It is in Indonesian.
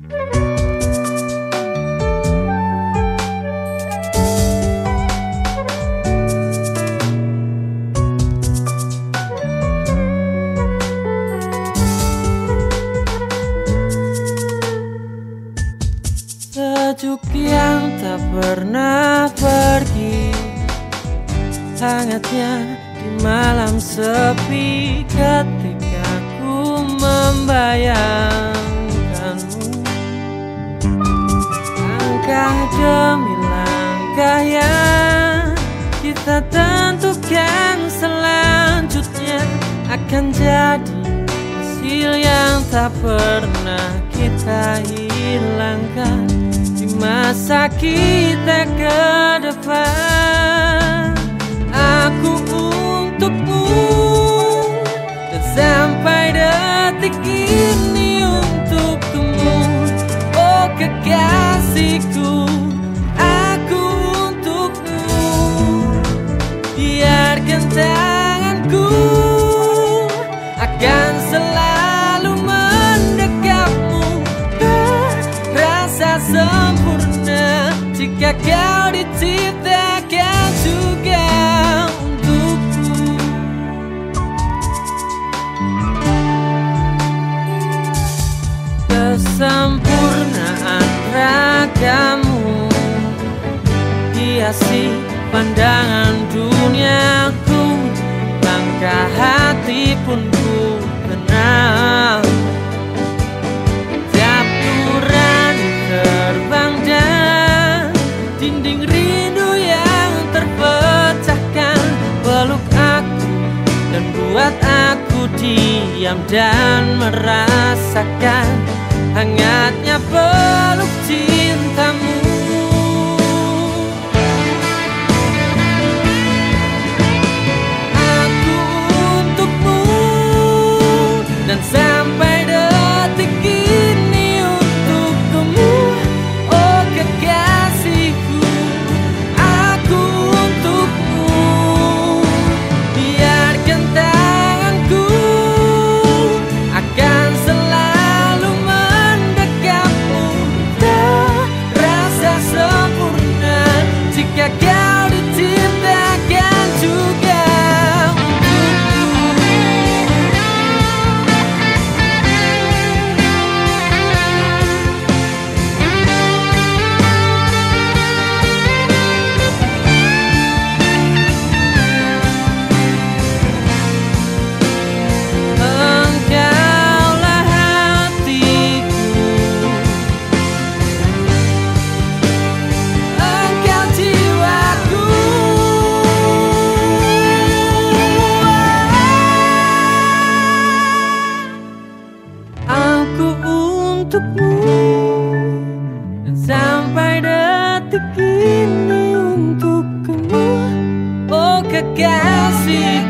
Sejuk yang tak pernah pergi Hangatnya di malam sepi Ketika ku membayangkanmu tentukan selanjutnya Akan jadi hasil yang tak pernah kita hilangkan masa kita ke depan selalu mendekapmu. Rasa sempurna Jika kau diciptakan juga untukku. Kesempurnaan ragamu Hiasi pandangan duniaku. Langkah hati pun diam dan merasakan Hangatnya peluk cintamu aku untukmu. Dan sampai detik ini untuk kamu Oh kekasih